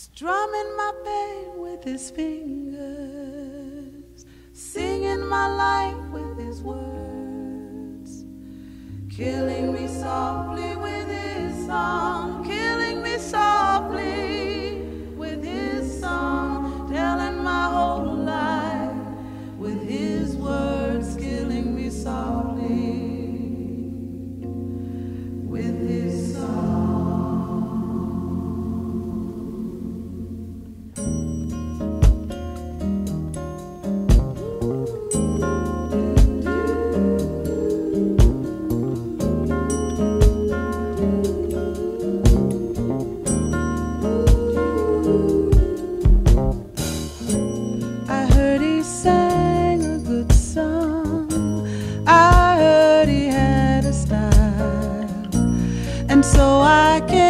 strumming my pain with his fingers, singing my life with his words, killing. and so I can.